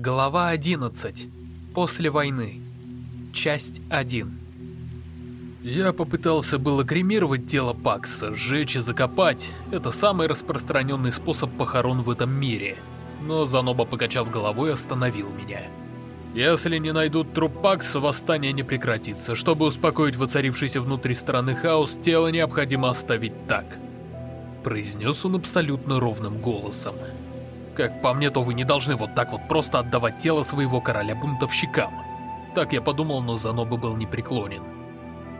Глава 11. После войны. Часть 1. Я попытался было кремировать тело Пакса, сжечь и закопать. Это самый распространенный способ похорон в этом мире. Но Заноба, покачав головой, остановил меня. Если не найдут труп Пакса, восстание не прекратится. Чтобы успокоить воцарившийся внутри страны хаос, тело необходимо оставить так. Произнес он абсолютно ровным голосом. Как по мне, то вы не должны вот так вот просто отдавать тело своего короля бунтовщикам. Так я подумал, но Заноба был непреклонен.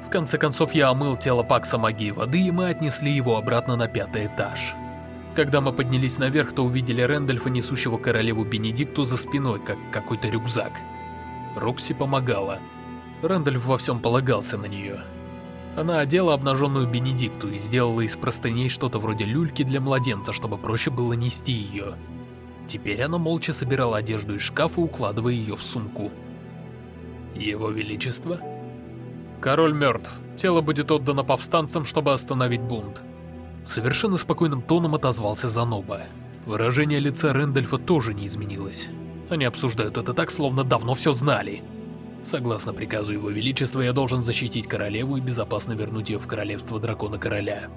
В конце концов, я омыл тело Пакса магией воды, и мы отнесли его обратно на пятый этаж. Когда мы поднялись наверх, то увидели Рэндальфа, несущего королеву Бенедикту за спиной, как какой-то рюкзак. Рокси помогала. Рэндальф во всем полагался на нее. Она одела обнаженную Бенедикту и сделала из простыней что-то вроде люльки для младенца, чтобы проще было нести ее. Теперь она молча собирала одежду из шкафа, укладывая ее в сумку. Его Величество? Король мертв. Тело будет отдано повстанцам, чтобы остановить бунт. Совершенно спокойным тоном отозвался Заноба. Выражение лица Рэндальфа тоже не изменилось. Они обсуждают это так, словно давно все знали. Согласно приказу Его Величества, я должен защитить королеву и безопасно вернуть ее в королевство Дракона-Короля.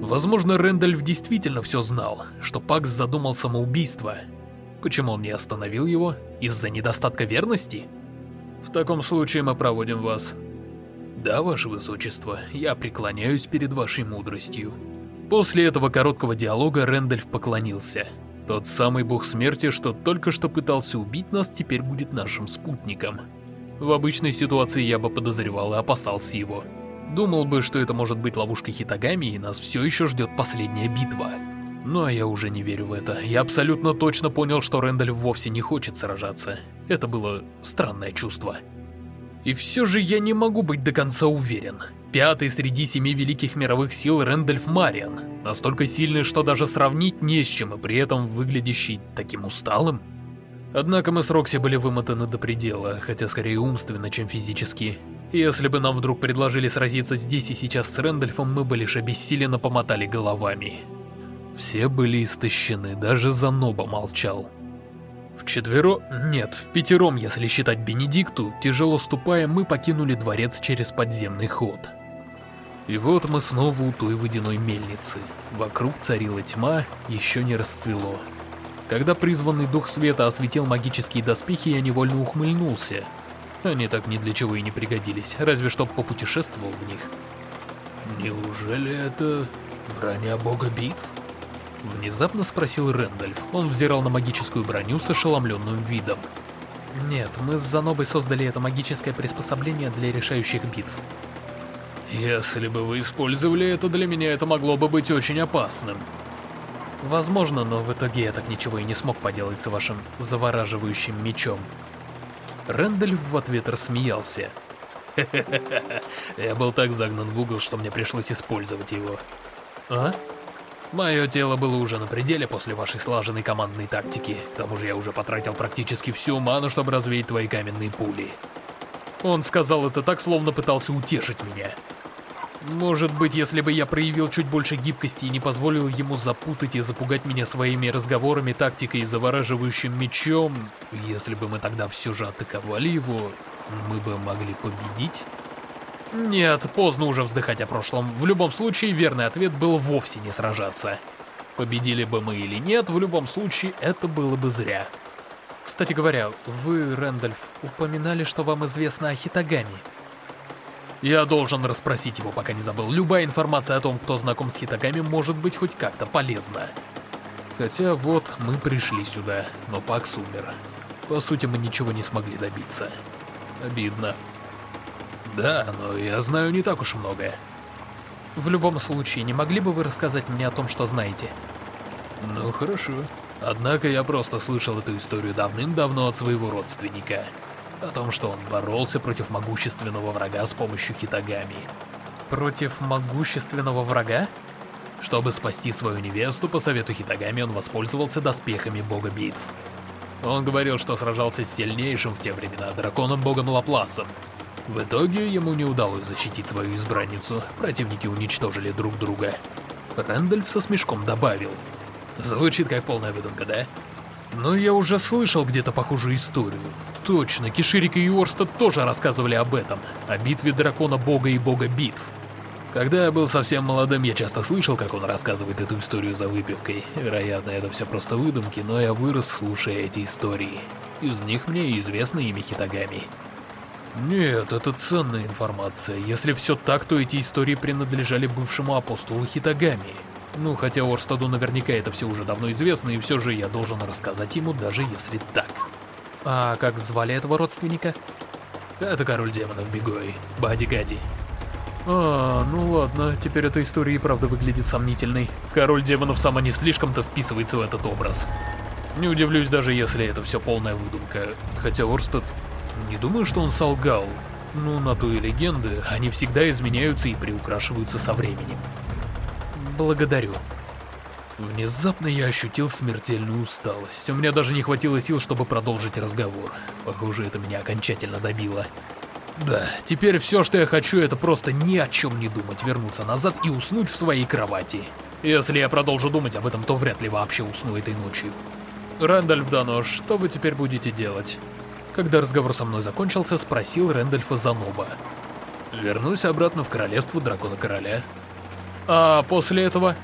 Возможно, Рэндальф действительно все знал, что Пакс задумал самоубийство. Почему он не остановил его? Из-за недостатка верности? В таком случае мы проводим вас. Да, ваше высочество, я преклоняюсь перед вашей мудростью. После этого короткого диалога Рэндальф поклонился. Тот самый бог смерти, что только что пытался убить нас, теперь будет нашим спутником. В обычной ситуации я бы подозревал и опасался его. Думал бы, что это может быть ловушка Хитагами, и нас все еще ждет последняя битва. Но я уже не верю в это. Я абсолютно точно понял, что Рэндальф вовсе не хочет сражаться. Это было странное чувство. И все же я не могу быть до конца уверен. Пятый среди семи великих мировых сил Рэндальф Мариан. Настолько сильный, что даже сравнить не с чем, и при этом выглядящий таким усталым. Однако мы с Рокси были вымотаны до предела, хотя скорее умственно, чем физически. Если бы нам вдруг предложили сразиться здесь и сейчас с Рэндальфом, мы бы лишь обессиленно помотали головами. Все были истощены, даже Заноба молчал. Вчетверо... нет, в пятером, если считать Бенедикту, тяжело ступая, мы покинули дворец через подземный ход. И вот мы снова у той водяной мельницы. Вокруг царила тьма, еще не расцвело. Когда призванный дух света осветил магические доспехи, я невольно ухмыльнулся. Они так ни для чего и не пригодились, разве что попутешествовал в них. «Неужели это броня бога битв?» Внезапно спросил Рэндальф. Он взирал на магическую броню с ошеломленным видом. Нет, мы с Занобой создали это магическое приспособление для решающих битв. Если бы вы использовали это для меня, это могло бы быть очень опасным. Возможно, но в итоге я так ничего и не смог поделать с вашим завораживающим мечом. Рэндальф в ответ рассмеялся. Я был так загнан в угол, что мне пришлось использовать его. А? Мое тело было уже на пределе после вашей слаженной командной тактики. К тому же я уже потратил практически всю ману, чтобы развеять твои каменные пули. Он сказал это так, словно пытался утешить меня. Может быть, если бы я проявил чуть больше гибкости и не позволил ему запутать и запугать меня своими разговорами, тактикой и завораживающим мечом, если бы мы тогда все же атаковали его, мы бы могли победить? Нет, поздно уже вздыхать о прошлом. В любом случае, верный ответ был вовсе не сражаться. Победили бы мы или нет, в любом случае, это было бы зря. Кстати говоря, вы, Рэндальф, упоминали, что вам известно о Хитагами. Я должен расспросить его, пока не забыл. Любая информация о том, кто знаком с Хитагами, может быть хоть как-то полезна. Хотя вот, мы пришли сюда, но Пакс умер. По сути, мы ничего не смогли добиться. Обидно. Да, но я знаю не так уж многое. В любом случае, не могли бы вы рассказать мне о том, что знаете? Ну, хорошо. Однако я просто слышал эту историю давным-давно от своего родственника о том, что он боролся против могущественного врага с помощью хитагами. Против могущественного врага? Чтобы спасти свою невесту, по совету Хитагами он воспользовался доспехами бога битв. Он говорил, что сражался с сильнейшим в те времена драконом-богом Лапласом. В итоге ему не удалось защитить свою избранницу, противники уничтожили друг друга. Рэндальф со смешком добавил. Звучит как полная выдумка, да? Но я уже слышал где-то похожую историю. Точно, Киширик и Орстад тоже рассказывали об этом, о битве дракона бога и бога битв. Когда я был совсем молодым, я часто слышал, как он рассказывает эту историю за выпивкой. Вероятно, это все просто выдумки, но я вырос, слушая эти истории. Из них мне известно имя Хитагами. Нет, это ценная информация. Если все так, то эти истории принадлежали бывшему апостолу Хитагами. Ну, хотя Орстаду наверняка это все уже давно известно, и все же я должен рассказать ему, даже если так. А как звали этого родственника? Это король демонов Бигой, Бади Гади. А, ну ладно, теперь эта история и правда выглядит сомнительной. Король демонов сама не слишком-то вписывается в этот образ. Не удивлюсь даже, если это все полная выдумка. Хотя Орстад... Не думаю, что он солгал. Ну, на то и легенды, они всегда изменяются и приукрашиваются со временем. Благодарю. Внезапно я ощутил смертельную усталость. У меня даже не хватило сил, чтобы продолжить разговор. Похоже, это меня окончательно добило. Да, теперь все, что я хочу, это просто ни о чем не думать, вернуться назад и уснуть в своей кровати. Если я продолжу думать об этом, то вряд ли вообще усну этой ночью. Рэндальф Дано, что вы теперь будете делать? Когда разговор со мной закончился, спросил Рэндальфа Заноба. Вернусь обратно в королевство Дракона Короля. А после этого...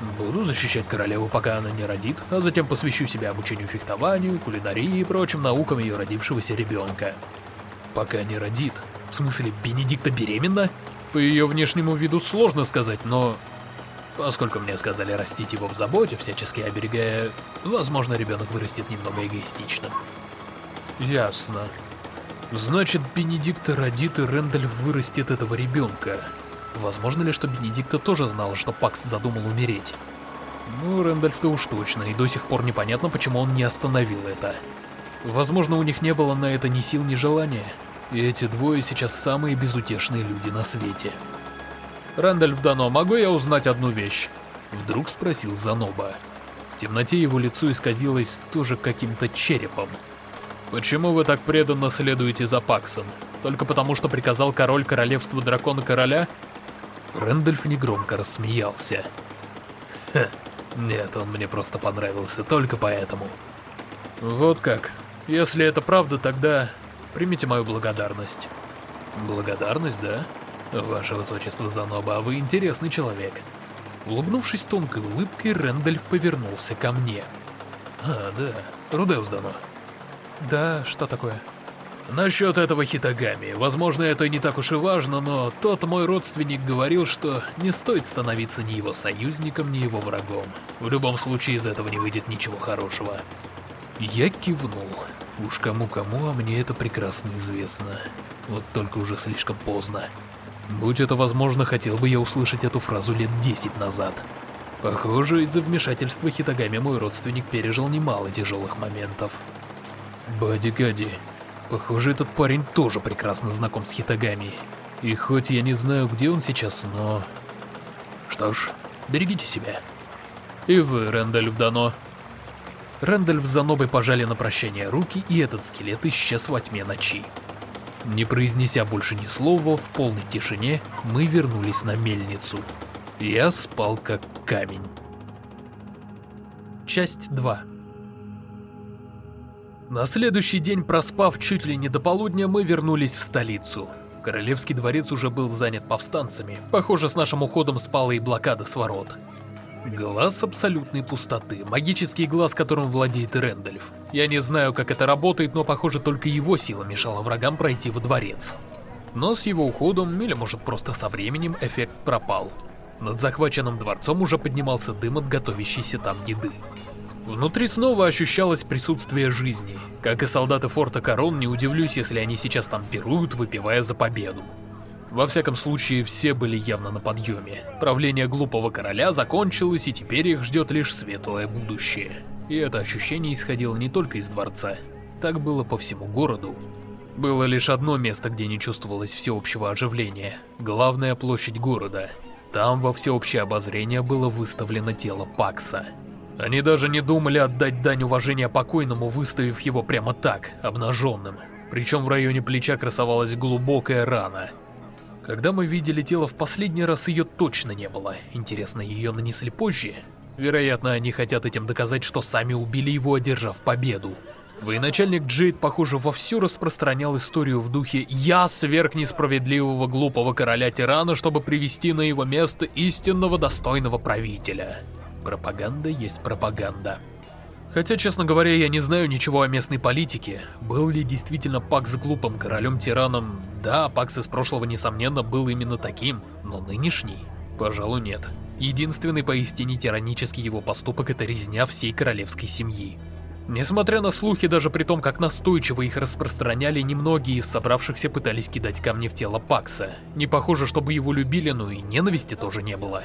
Буду защищать королеву, пока она не родит, а затем посвящу себя обучению фехтованию, кулинарии и прочим наукам ее родившегося ребенка. Пока не родит. В смысле, Бенедикта беременна? По ее внешнему виду сложно сказать, но... Поскольку мне сказали растить его в заботе, всячески оберегая, возможно, ребенок вырастет немного эгоистичным. Ясно. Значит, Бенедикта родит и Рэндальф вырастет этого ребенка. Возможно ли, что Бенедикта тоже знала, что Пакс задумал умереть? Ну, Рэндальф-то уж точно, и до сих пор непонятно, почему он не остановил это. Возможно, у них не было на это ни сил, ни желания. И эти двое сейчас самые безутешные люди на свете. «Рэндальф Дано, могу я узнать одну вещь?» Вдруг спросил Заноба. В темноте его лицо исказилось тоже каким-то черепом. «Почему вы так преданно следуете за Паксом? Только потому, что приказал король королевства дракона короля?» Рэндальф негромко рассмеялся. «Ха, нет, он мне просто понравился, только поэтому». «Вот как. Если это правда, тогда примите мою благодарность». «Благодарность, да? Ваше высочество Заноба, а вы интересный человек». Улыбнувшись тонкой улыбкой, Рэндальф повернулся ко мне. «А, да, Рудеус Дано». «Да, что такое?» Насчет этого Хитагами, возможно, это не так уж и важно, но тот мой родственник говорил, что не стоит становиться ни его союзником, ни его врагом. В любом случае из этого не выйдет ничего хорошего. Я кивнул. Уж кому-кому, а мне это прекрасно известно. Вот только уже слишком поздно. Будь это возможно, хотел бы я услышать эту фразу лет десять назад. Похоже, из-за вмешательства Хитагами мой родственник пережил немало тяжелых моментов. Бади-гади, Похоже, этот парень тоже прекрасно знаком с Хитагами. И хоть я не знаю, где он сейчас, но... Что ж, берегите себя. И вы, Рэндальф Дано. Рэндальф с Занобой пожали на прощание руки, и этот скелет исчез во тьме ночи. Не произнеся больше ни слова, в полной тишине мы вернулись на мельницу. Я спал как камень. Часть 2 на следующий день, проспав чуть ли не до полудня, мы вернулись в столицу. Королевский дворец уже был занят повстанцами. Похоже, с нашим уходом спала и блокада с ворот. Глаз абсолютной пустоты, магический глаз, которым владеет Рэндальф. Я не знаю, как это работает, но похоже, только его сила мешала врагам пройти во дворец. Но с его уходом, или может просто со временем, эффект пропал. Над захваченным дворцом уже поднимался дым от готовящейся там еды. Внутри снова ощущалось присутствие жизни. Как и солдаты форта Корон, не удивлюсь, если они сейчас там пируют, выпивая за победу. Во всяком случае, все были явно на подъеме. Правление глупого короля закончилось, и теперь их ждет лишь светлое будущее. И это ощущение исходило не только из дворца. Так было по всему городу. Было лишь одно место, где не чувствовалось всеобщего оживления. Главная площадь города. Там во всеобщее обозрение было выставлено тело Пакса. Они даже не думали отдать дань уважения покойному, выставив его прямо так, обнаженным. Причем в районе плеча красовалась глубокая рана. Когда мы видели тело в последний раз, ее точно не было. Интересно, ее нанесли позже? Вероятно, они хотят этим доказать, что сами убили его, одержав победу. Военачальник Джейд, похоже, вовсю распространял историю в духе «Я сверг несправедливого глупого короля-тирана, чтобы привести на его место истинного достойного правителя». Пропаганда есть пропаганда. Хотя, честно говоря, я не знаю ничего о местной политике. Был ли действительно Пакс глупым королем-тираном? Да, Пакс из прошлого, несомненно, был именно таким, но нынешний? Пожалуй, нет. Единственный поистине тиранический его поступок — это резня всей королевской семьи. Несмотря на слухи, даже при том, как настойчиво их распространяли, немногие из собравшихся пытались кидать камни в тело Пакса. Не похоже, чтобы его любили, но и ненависти тоже не было.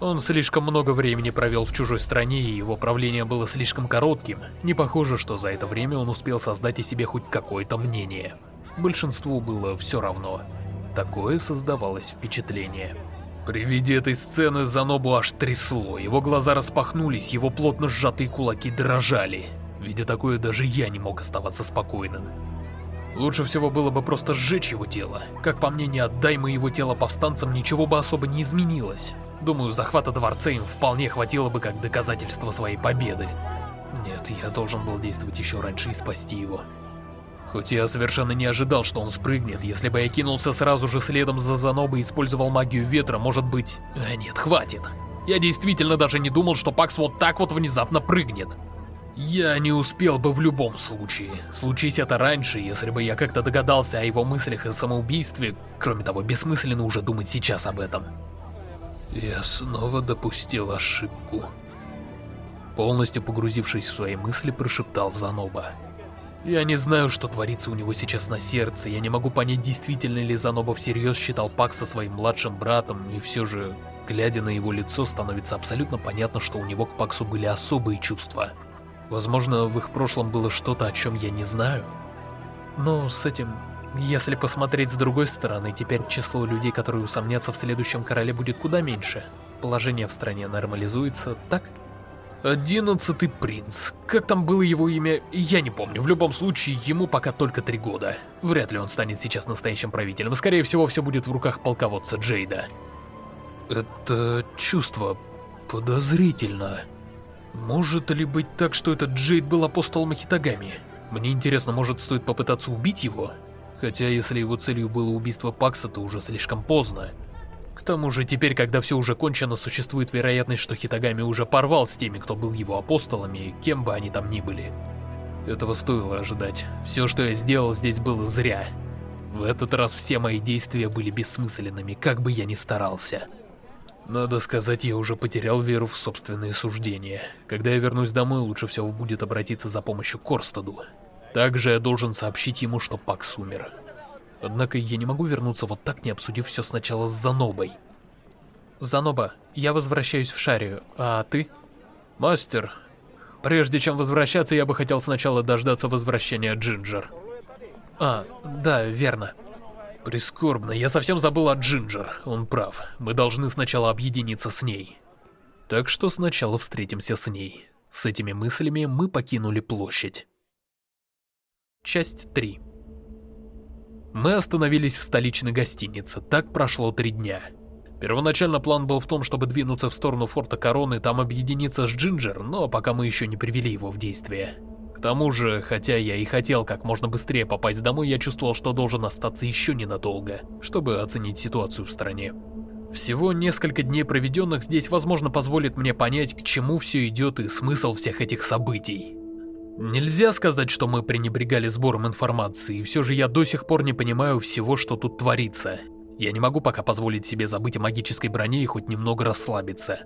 Он слишком много времени провел в чужой стране, и его правление было слишком коротким. Не похоже, что за это время он успел создать о себе хоть какое-то мнение. Большинству было все равно. Такое создавалось впечатление. При виде этой сцены Занобу аж трясло, его глаза распахнулись, его плотно сжатые кулаки дрожали. Видя такое, даже я не мог оставаться спокойным. Лучше всего было бы просто сжечь его тело. Как по мне, не отдай мы его тело повстанцам, ничего бы особо не изменилось. Думаю, захвата дворца им вполне хватило бы как доказательство своей победы. Нет, я должен был действовать еще раньше и спасти его. Хоть я совершенно не ожидал, что он спрыгнет, если бы я кинулся сразу же следом за Занобой и использовал магию ветра, может быть... А нет, хватит. Я действительно даже не думал, что Пакс вот так вот внезапно прыгнет. Я не успел бы в любом случае. Случись это раньше, если бы я как-то догадался о его мыслях о самоубийстве. Кроме того, бессмысленно уже думать сейчас об этом. Я снова допустил ошибку. Полностью погрузившись в свои мысли, прошептал Заноба. Я не знаю, что творится у него сейчас на сердце, я не могу понять, действительно ли Заноба всерьез считал Пакса своим младшим братом, и все же, глядя на его лицо, становится абсолютно понятно, что у него к Паксу были особые чувства. Возможно, в их прошлом было что-то, о чем я не знаю. Но с этим... Если посмотреть с другой стороны, теперь число людей, которые усомнятся в следующем короле, будет куда меньше. Положение в стране нормализуется, так? Одиннадцатый принц. Как там было его имя, я не помню. В любом случае, ему пока только три года. Вряд ли он станет сейчас настоящим правителем. Скорее всего, все будет в руках полководца Джейда. Это чувство подозрительно. Может ли быть так, что этот Джейд был апостолом Хитагами? Мне интересно, может стоит попытаться убить его? Хотя если его целью было убийство Пакса, то уже слишком поздно. К тому же теперь, когда все уже кончено, существует вероятность, что Хитагами уже порвал с теми, кто был его апостолами, кем бы они там ни были. Этого стоило ожидать. Все, что я сделал здесь, было зря. В этот раз все мои действия были бессмысленными, как бы я ни старался. Надо сказать, я уже потерял веру в собственные суждения. Когда я вернусь домой, лучше всего будет обратиться за помощью к Корстаду. Также я должен сообщить ему, что Пакс умер. Однако я не могу вернуться вот так, не обсудив все сначала с Занобой. Заноба, я возвращаюсь в Шарию, а ты? Мастер, прежде чем возвращаться, я бы хотел сначала дождаться возвращения Джинджер. А, да, верно. Прискорбно, я совсем забыл о Джинджер, он прав. Мы должны сначала объединиться с ней. Так что сначала встретимся с ней. С этими мыслями мы покинули площадь. Часть 3 Мы остановились в столичной гостинице, так прошло три дня. Первоначально план был в том, чтобы двинуться в сторону форта Короны, там объединиться с Джинджер, но пока мы еще не привели его в действие. К тому же, хотя я и хотел как можно быстрее попасть домой, я чувствовал, что должен остаться еще ненадолго, чтобы оценить ситуацию в стране. Всего несколько дней проведенных здесь, возможно, позволит мне понять, к чему все идет и смысл всех этих событий. Нельзя сказать, что мы пренебрегали сбором информации, и все же я до сих пор не понимаю всего, что тут творится. Я не могу пока позволить себе забыть о магической броне и хоть немного расслабиться.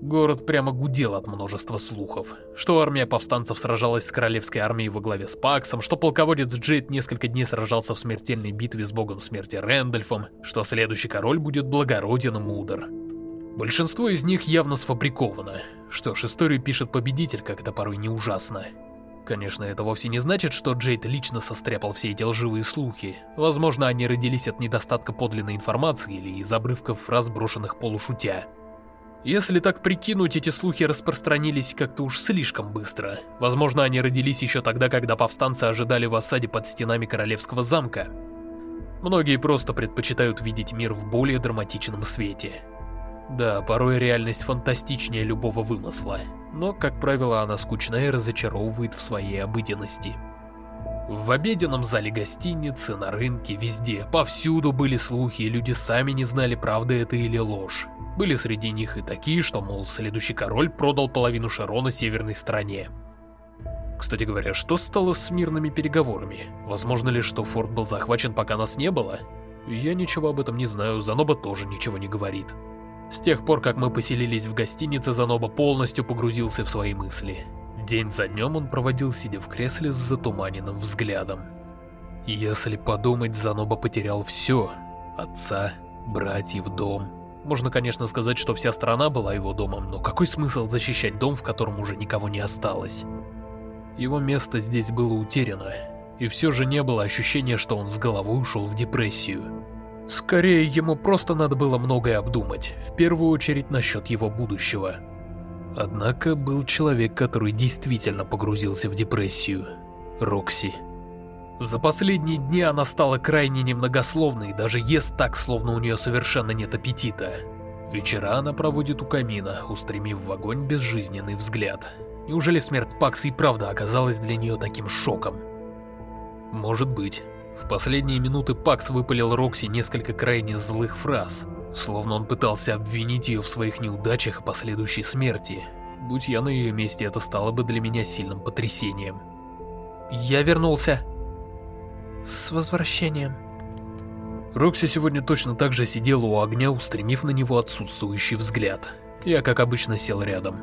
Город прямо гудел от множества слухов. Что армия повстанцев сражалась с королевской армией во главе с Паксом, что полководец Джейд несколько дней сражался в смертельной битве с богом смерти Рэндольфом, что следующий король будет благороден и мудр. Большинство из них явно сфабриковано. Что ж, историю пишет победитель, как это порой не ужасно. Конечно, это вовсе не значит, что Джейд лично состряпал все эти лживые слухи. Возможно, они родились от недостатка подлинной информации или из обрывков фраз, брошенных полушутя. Если так прикинуть, эти слухи распространились как-то уж слишком быстро. Возможно, они родились еще тогда, когда повстанцы ожидали в осаде под стенами королевского замка. Многие просто предпочитают видеть мир в более драматичном свете. Да, порой реальность фантастичнее любого вымысла, но, как правило, она скучна и разочаровывает в своей обыденности. В обеденном зале гостиницы, на рынке, везде, повсюду были слухи, и люди сами не знали, правда это или ложь. Были среди них и такие, что, мол, следующий король продал половину Шарона северной стране. Кстати говоря, что стало с мирными переговорами? Возможно ли, что форт был захвачен, пока нас не было? Я ничего об этом не знаю, Заноба тоже ничего не говорит. С тех пор, как мы поселились в гостинице, Заноба полностью погрузился в свои мысли. День за днем он проводил, сидя в кресле с затуманенным взглядом. Если подумать, Заноба потерял все. Отца, братьев, дом. Можно, конечно, сказать, что вся страна была его домом, но какой смысл защищать дом, в котором уже никого не осталось? Его место здесь было утеряно, и все же не было ощущения, что он с головой ушел в депрессию. Скорее, ему просто надо было многое обдумать, в первую очередь насчет его будущего. Однако был человек, который действительно погрузился в депрессию. Рокси. За последние дни она стала крайне немногословной, даже ест так, словно у нее совершенно нет аппетита. Вечера она проводит у камина, устремив в огонь безжизненный взгляд. Неужели смерть Пакса и правда оказалась для нее таким шоком? Может быть. В последние минуты Пакс выпалил Рокси несколько крайне злых фраз, словно он пытался обвинить ее в своих неудачах и последующей смерти. Будь я на ее месте, это стало бы для меня сильным потрясением. Я вернулся. С возвращением. Рокси сегодня точно так же сидела у огня, устремив на него отсутствующий взгляд. Я, как обычно, сел рядом.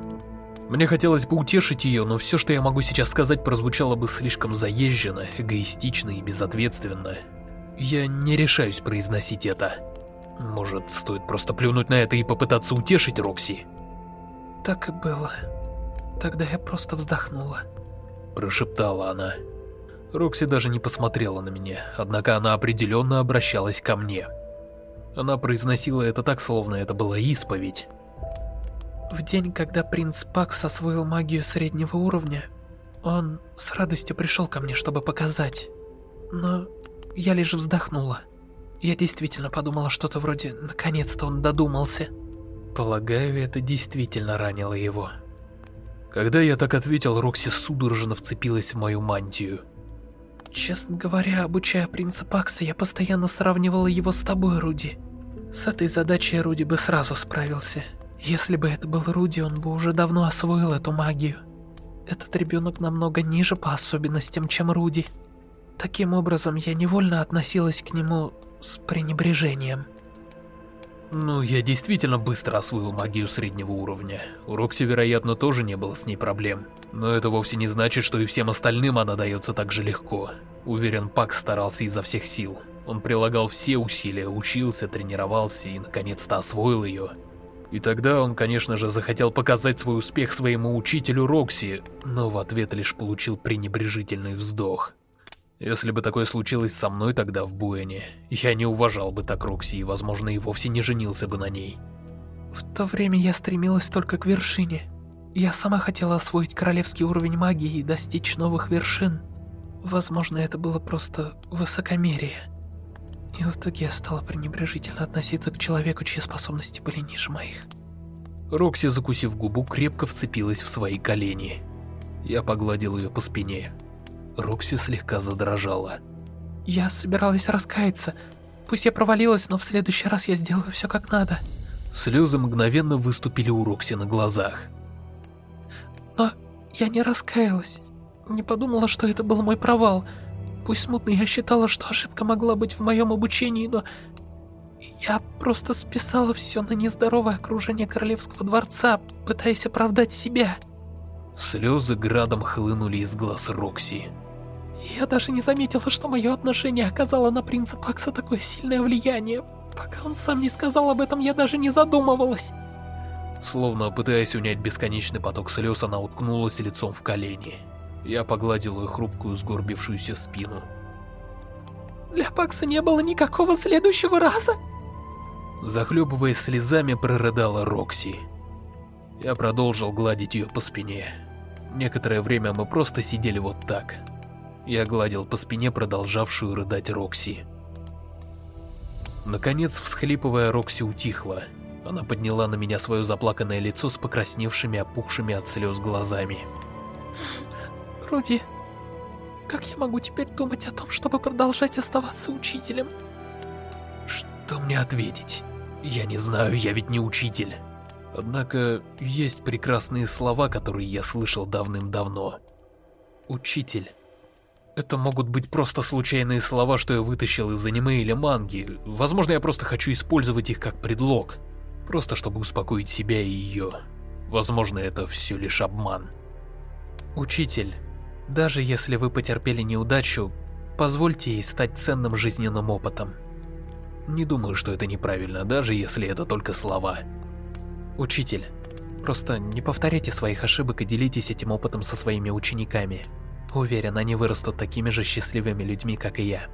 Мне хотелось бы утешить ее, но все, что я могу сейчас сказать, прозвучало бы слишком заезженно, эгоистично и безответственно. Я не решаюсь произносить это. Может, стоит просто плюнуть на это и попытаться утешить Рокси? Так и было. Тогда я просто вздохнула. Прошептала она. Рокси даже не посмотрела на меня, однако она определенно обращалась ко мне. Она произносила это так, словно это была исповедь. В день, когда принц Пакс освоил магию среднего уровня, он с радостью пришел ко мне, чтобы показать. Но я лишь вздохнула. Я действительно подумала что-то вроде «наконец-то он додумался». Полагаю, это действительно ранило его. Когда я так ответил, Рокси судорожно вцепилась в мою мантию. Честно говоря, обучая принца Пакса, я постоянно сравнивала его с тобой, Руди. С этой задачей Руди бы сразу справился. Если бы это был Руди, он бы уже давно освоил эту магию. Этот ребенок намного ниже по особенностям, чем Руди. Таким образом, я невольно относилась к нему с пренебрежением. Ну, я действительно быстро освоил магию среднего уровня. У Рокси, вероятно, тоже не было с ней проблем. Но это вовсе не значит, что и всем остальным она дается так же легко. Уверен, Пак старался изо всех сил. Он прилагал все усилия, учился, тренировался и наконец-то освоил ее. И тогда он, конечно же, захотел показать свой успех своему учителю Рокси, но в ответ лишь получил пренебрежительный вздох. Если бы такое случилось со мной тогда в Буэне, я не уважал бы так Рокси и, возможно, и вовсе не женился бы на ней. В то время я стремилась только к вершине. Я сама хотела освоить королевский уровень магии и достичь новых вершин. Возможно, это было просто высокомерие. И в итоге я стала пренебрежительно относиться к человеку, чьи способности были ниже моих. Рокси, закусив губу, крепко вцепилась в свои колени. Я погладил ее по спине. Рокси слегка задрожала. «Я собиралась раскаяться. Пусть я провалилась, но в следующий раз я сделаю все как надо». Слезы мгновенно выступили у Рокси на глазах. «Но я не раскаялась. Не подумала, что это был мой провал. Пусть смутно я считала, что ошибка могла быть в моем обучении, но... Я просто списала все на нездоровое окружение королевского дворца, пытаясь оправдать себя». Слезы градом хлынули из глаз Рокси. Я даже не заметила, что мое отношение оказало на принца Пакса такое сильное влияние. Пока он сам не сказал об этом, я даже не задумывалась. Словно пытаясь унять бесконечный поток слез, она уткнулась лицом в колени. Я погладил ее хрупкую, сгорбившуюся спину. Для Пакса не было никакого следующего раза. Захлебываясь слезами, прорыдала Рокси. Я продолжил гладить ее по спине. Некоторое время мы просто сидели вот так, я гладил по спине продолжавшую рыдать Рокси. Наконец, всхлипывая, Рокси утихла. Она подняла на меня свое заплаканное лицо с покрасневшими, опухшими от слез глазами. Руди, как я могу теперь думать о том, чтобы продолжать оставаться учителем? Что мне ответить? Я не знаю, я ведь не учитель. Однако, есть прекрасные слова, которые я слышал давным-давно. Учитель. Это могут быть просто случайные слова, что я вытащил из аниме или манги. Возможно, я просто хочу использовать их как предлог. Просто чтобы успокоить себя и ее. Возможно, это все лишь обман. Учитель, даже если вы потерпели неудачу, позвольте ей стать ценным жизненным опытом. Не думаю, что это неправильно, даже если это только слова. Учитель, просто не повторяйте своих ошибок и делитесь этим опытом со своими учениками. Уверен, они вырастут такими же счастливыми людьми, как и я.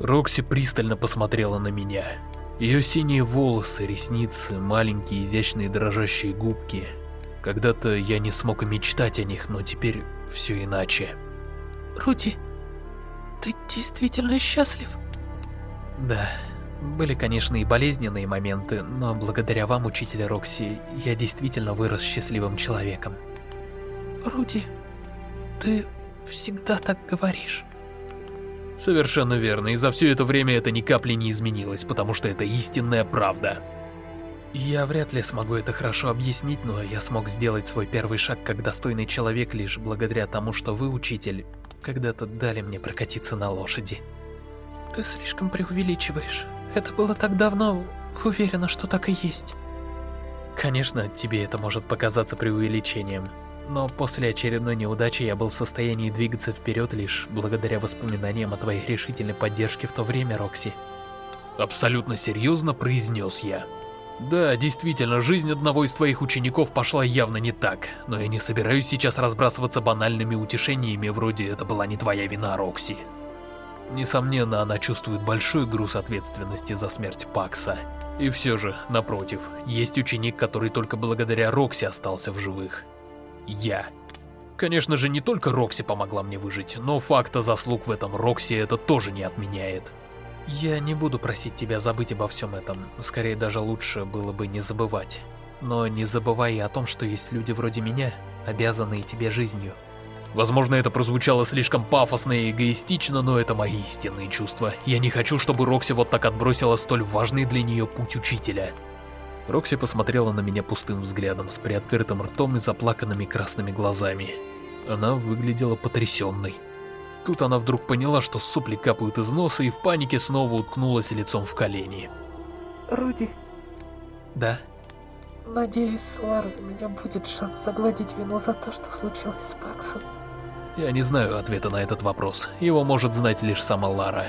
Рокси пристально посмотрела на меня. Ее синие волосы, ресницы, маленькие изящные дрожащие губки. Когда-то я не смог и мечтать о них, но теперь все иначе. Руди, ты действительно счастлив? Да, были, конечно, и болезненные моменты, но благодаря вам, учитель Рокси, я действительно вырос счастливым человеком. Руди, ты всегда так говоришь. Совершенно верно, и за все это время это ни капли не изменилось, потому что это истинная правда. Я вряд ли смогу это хорошо объяснить, но я смог сделать свой первый шаг как достойный человек лишь благодаря тому, что вы, учитель, когда-то дали мне прокатиться на лошади. Ты слишком преувеличиваешь. Это было так давно, уверена, что так и есть. Конечно, тебе это может показаться преувеличением, но после очередной неудачи я был в состоянии двигаться вперед лишь благодаря воспоминаниям о твоей решительной поддержке в то время, Рокси. Абсолютно серьезно произнес я. Да, действительно, жизнь одного из твоих учеников пошла явно не так, но я не собираюсь сейчас разбрасываться банальными утешениями вроде «это была не твоя вина, Рокси». Несомненно, она чувствует большой груз ответственности за смерть Пакса. И все же, напротив, есть ученик, который только благодаря Рокси остался в живых я. Конечно же, не только Рокси помогла мне выжить, но факта заслуг в этом Рокси это тоже не отменяет. Я не буду просить тебя забыть обо всем этом, скорее даже лучше было бы не забывать. Но не забывай о том, что есть люди вроде меня, обязанные тебе жизнью. Возможно, это прозвучало слишком пафосно и эгоистично, но это мои истинные чувства. Я не хочу, чтобы Рокси вот так отбросила столь важный для нее путь учителя. Рокси посмотрела на меня пустым взглядом, с приоткрытым ртом и заплаканными красными глазами. Она выглядела потрясенной. Тут она вдруг поняла, что сопли капают из носа и в панике снова уткнулась лицом в колени. Руди. Да? Надеюсь, с Ларой у меня будет шанс загладить вину за то, что случилось с Паксом. Я не знаю ответа на этот вопрос. Его может знать лишь сама Лара.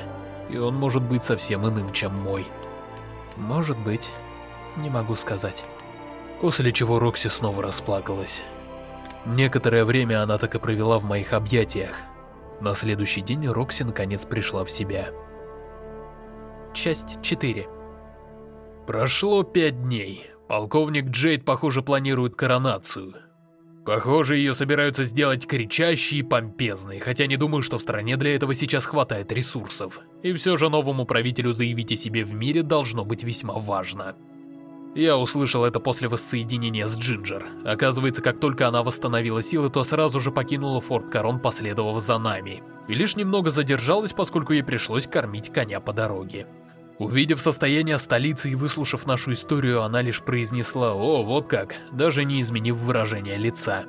И он может быть совсем иным, чем мой. Может быть не могу сказать. После чего Рокси снова расплакалась. Некоторое время она так и провела в моих объятиях. На следующий день Рокси наконец пришла в себя. Часть 4 Прошло пять дней. Полковник Джейд, похоже, планирует коронацию. Похоже, ее собираются сделать кричащей и помпезной, хотя не думаю, что в стране для этого сейчас хватает ресурсов. И все же новому правителю заявить о себе в мире должно быть весьма важно. Я услышал это после воссоединения с Джинджер. Оказывается, как только она восстановила силы, то сразу же покинула Форт Корон, последовав за нами. И лишь немного задержалась, поскольку ей пришлось кормить коня по дороге. Увидев состояние столицы и выслушав нашу историю, она лишь произнесла «О, вот как», даже не изменив выражение лица.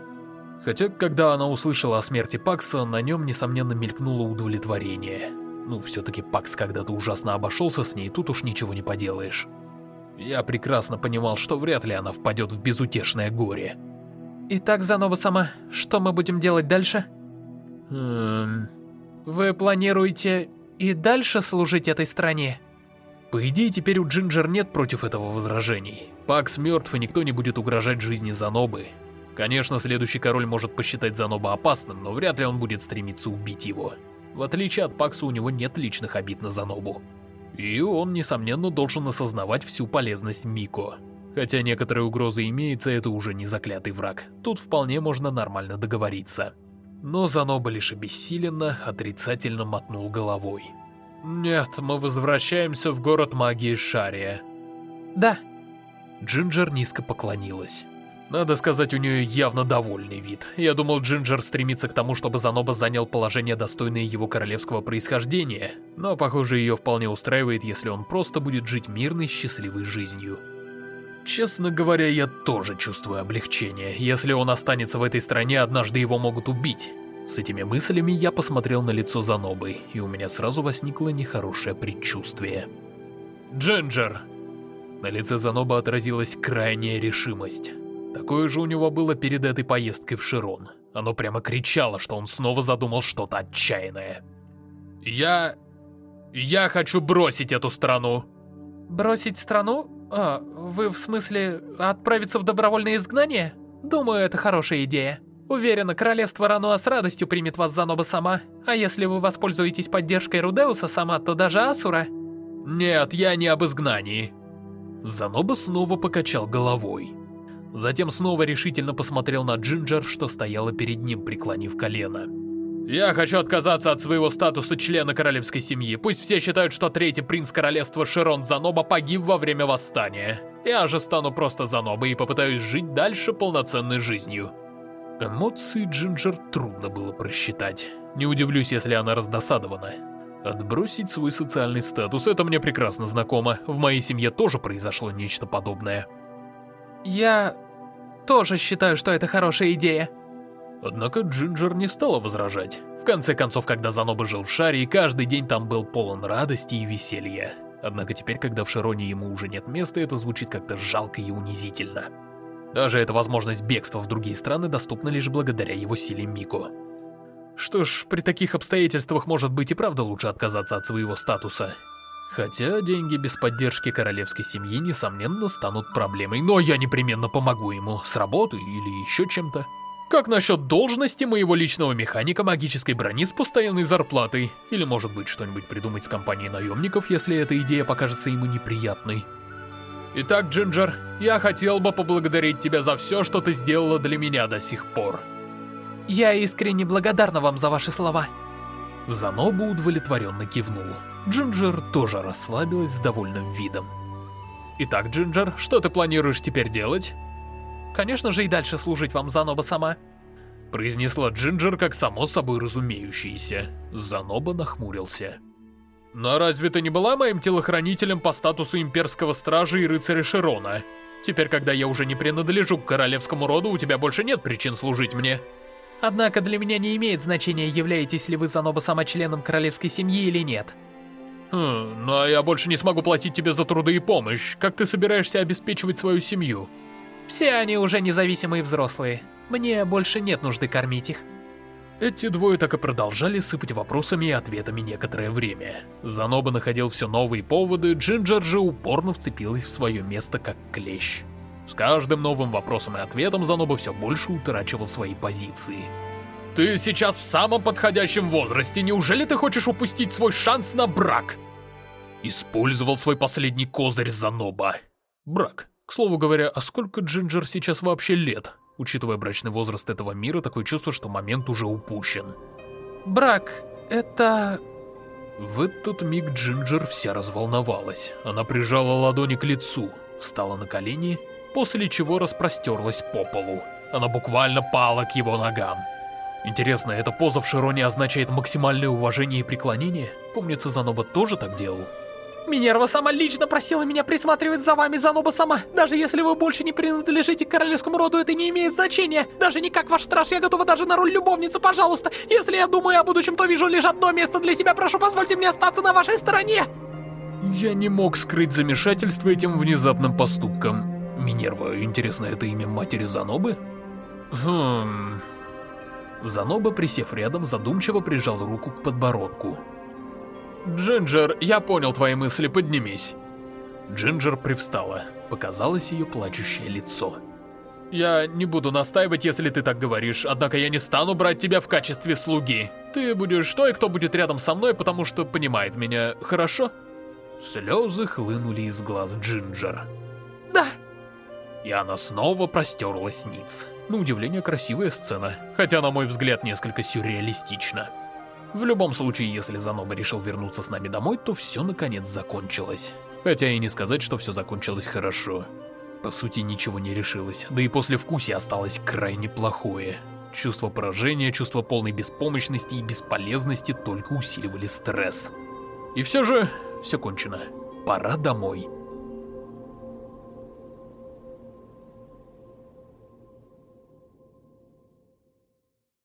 Хотя, когда она услышала о смерти Пакса, на нем, несомненно, мелькнуло удовлетворение. Ну, все-таки Пакс когда-то ужасно обошелся с ней, тут уж ничего не поделаешь. Я прекрасно понимал, что вряд ли она впадет в безутешное горе. Итак, Заноба сама, что мы будем делать дальше? Эм... Вы планируете и дальше служить этой стране? По идее, теперь у Джинджер нет против этого возражений. Пакс мертв, и никто не будет угрожать жизни Занобы. Конечно, следующий король может посчитать Заноба опасным, но вряд ли он будет стремиться убить его. В отличие от Пакса, у него нет личных обид на Занобу. И он, несомненно, должен осознавать всю полезность Мико. Хотя некоторые угрозы имеются, это уже не заклятый враг. Тут вполне можно нормально договориться. Но Заноба лишь обессиленно, отрицательно мотнул головой. «Нет, мы возвращаемся в город магии Шария». «Да». Джинджер низко поклонилась. Надо сказать, у нее явно довольный вид. Я думал, Джинджер стремится к тому, чтобы Заноба занял положение, достойное его королевского происхождения, но, похоже, ее вполне устраивает, если он просто будет жить мирной, счастливой жизнью. Честно говоря, я тоже чувствую облегчение. Если он останется в этой стране, однажды его могут убить. С этими мыслями я посмотрел на лицо Занобы, и у меня сразу возникло нехорошее предчувствие. «Джинджер!» На лице Заноба отразилась крайняя решимость. Такое же у него было перед этой поездкой в Широн. Оно прямо кричало, что он снова задумал что-то отчаянное. «Я... я хочу бросить эту страну!» «Бросить страну? А, вы в смысле отправиться в добровольное изгнание? Думаю, это хорошая идея. Уверена, королевство Рануа с радостью примет вас за Ноба сама. А если вы воспользуетесь поддержкой Рудеуса сама, то даже Асура... Нет, я не об изгнании. Заноба снова покачал головой. Затем снова решительно посмотрел на Джинджер, что стояла перед ним, преклонив колено. «Я хочу отказаться от своего статуса члена королевской семьи. Пусть все считают, что третий принц королевства Широн Заноба погиб во время восстания. Я же стану просто Занобой и попытаюсь жить дальше полноценной жизнью». Эмоции Джинджер трудно было просчитать. Не удивлюсь, если она раздосадована. Отбросить свой социальный статус — это мне прекрасно знакомо. В моей семье тоже произошло нечто подобное. Я тоже считаю, что это хорошая идея. Однако Джинджер не стала возражать. В конце концов, когда Заноба жил в Шаре, каждый день там был полон радости и веселья. Однако теперь, когда в Широне ему уже нет места, это звучит как-то жалко и унизительно. Даже эта возможность бегства в другие страны доступна лишь благодаря его силе Мико. Что ж, при таких обстоятельствах может быть и правда лучше отказаться от своего статуса. Хотя деньги без поддержки королевской семьи, несомненно, станут проблемой, но я непременно помогу ему с работой или еще чем-то. Как насчет должности моего личного механика магической брони с постоянной зарплатой? Или может быть что-нибудь придумать с компанией наемников, если эта идея покажется ему неприятной? Итак, Джинджер, я хотел бы поблагодарить тебя за все, что ты сделала для меня до сих пор. Я искренне благодарна вам за ваши слова. Заноба удовлетворенно кивнул. Джинджер тоже расслабилась с довольным видом. «Итак, Джинджер, что ты планируешь теперь делать?» «Конечно же и дальше служить вам, Заноба сама», произнесла Джинджер как само собой разумеющееся. Заноба нахмурился. «Но разве ты не была моим телохранителем по статусу имперского стража и рыцаря Широна? Теперь, когда я уже не принадлежу к королевскому роду, у тебя больше нет причин служить мне». Однако для меня не имеет значения, являетесь ли вы Заноба сама членом королевской семьи или нет. Хм, ну а я больше не смогу платить тебе за труды и помощь. Как ты собираешься обеспечивать свою семью? Все они уже независимые взрослые. Мне больше нет нужды кормить их. Эти двое так и продолжали сыпать вопросами и ответами некоторое время. Заноба находил все новые поводы, Джинджер же упорно вцепилась в свое место как клещ. С каждым новым вопросом и ответом Заноба все больше утрачивал свои позиции. Ты сейчас в самом подходящем возрасте, неужели ты хочешь упустить свой шанс на брак? Использовал свой последний козырь Заноба. Брак. К слову говоря, а сколько Джинджер сейчас вообще лет? Учитывая брачный возраст этого мира, такое чувство, что момент уже упущен. Брак, это... В этот миг Джинджер вся разволновалась. Она прижала ладони к лицу, встала на колени, после чего распростерлась по полу. Она буквально пала к его ногам. Интересно, эта поза в Широне означает максимальное уважение и преклонение? Помнится, Заноба тоже так делал? Минерва сама лично просила меня присматривать за вами, Заноба сама. Даже если вы больше не принадлежите к королевскому роду, это не имеет значения. Даже не как ваш страж, я готова даже на роль любовницы, пожалуйста. Если я думаю о будущем, то вижу лишь одно место для себя. Прошу, позвольте мне остаться на вашей стороне. Я не мог скрыть замешательство этим внезапным поступком. Минерва, интересно, это имя матери Занобы? Хм... Заноба, присев рядом, задумчиво прижал руку к подбородку. «Джинджер, я понял твои мысли, поднимись». Джинджер привстала. Показалось ее плачущее лицо. «Я не буду настаивать, если ты так говоришь, однако я не стану брать тебя в качестве слуги. Ты будешь той, кто будет рядом со мной, потому что понимает меня, хорошо?» Слезы хлынули из глаз Джинджер. «Да!» И она снова простерлась ниц. На удивление, красивая сцена, хотя, на мой взгляд, несколько сюрреалистично. В любом случае, если Заноба решил вернуться с нами домой, то все наконец закончилось. Хотя и не сказать, что все закончилось хорошо. По сути, ничего не решилось, да и после вкуса осталось крайне плохое. Чувство поражения, чувство полной беспомощности и бесполезности только усиливали стресс. И все же, все кончено. Пора домой.